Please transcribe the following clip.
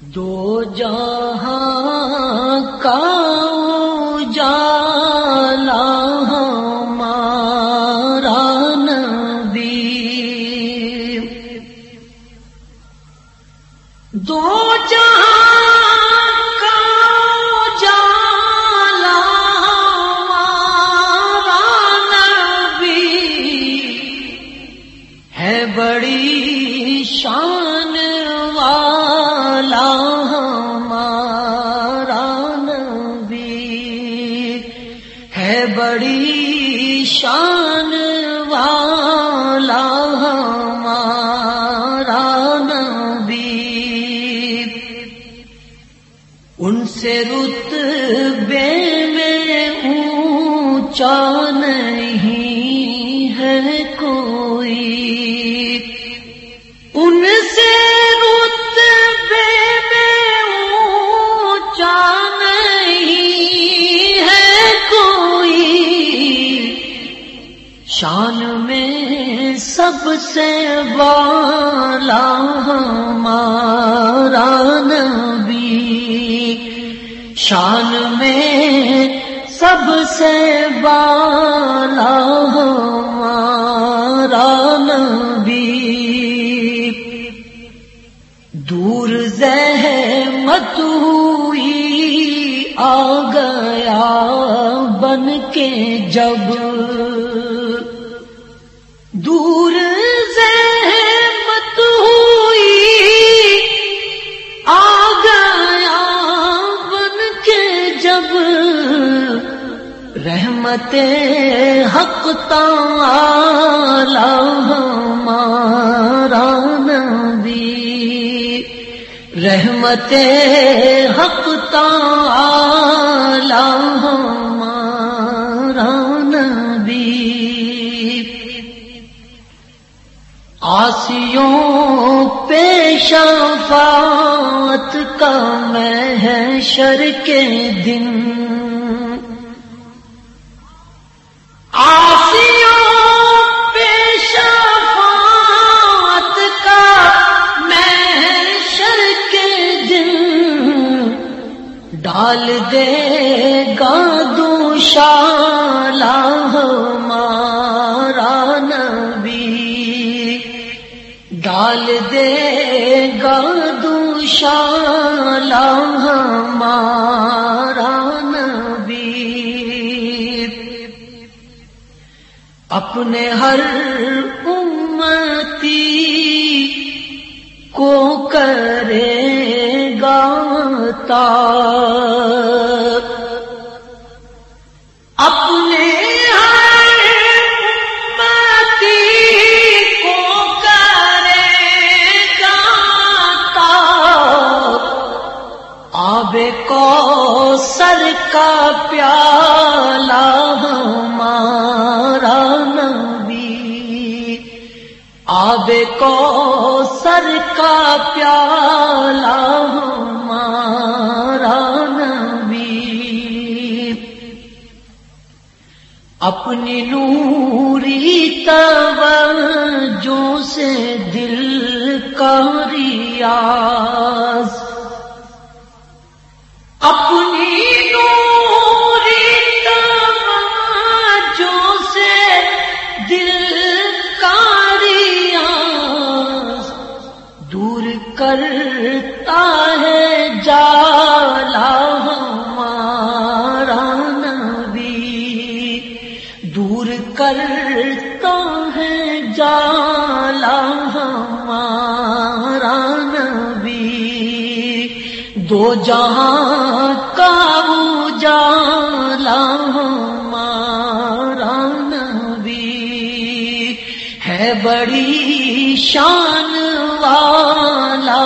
دو جہاں کا جالا ہمارا نبی۔ دو جہاں بڑی شان والا ہمارا نبی ہے بڑی شان والا ہمارا نبی۔ ان سے رتبے میں اونچا شان میں سب سے والا ہمارا نبی۔ شان میں سب سے والا ہمارا نبی۔ دور زحمت ہوئی آ گیا۔ جب دور زحمت ہوئی، آ گیا بن کے جب رحمت حق تعالی ہمارا نبی، رحمت حق تعالی آسیوں پیشافات کا محشر کے دن۔ آسیوں پیشافات کا محشر کے دن۔ ڈال دے گا دوشالا ہمارا ڈال دے گا دوشالا ہمارا نبی۔ اپنے ہر امتی کو کرے گاتا اپنے کو سر کا پیالہ ہمارا نبی۔ آب کو سر کا پیالہ ہمارا نبی۔ اپنی نوری توجہ سے دل کا ریاض دور کرتا ہے، جالا ہمارا نبی۔ دور کرتا ہے، جالا ہمارا نبی۔ دو جہاں کا اجالا ہمارا ہے بڑی شان والا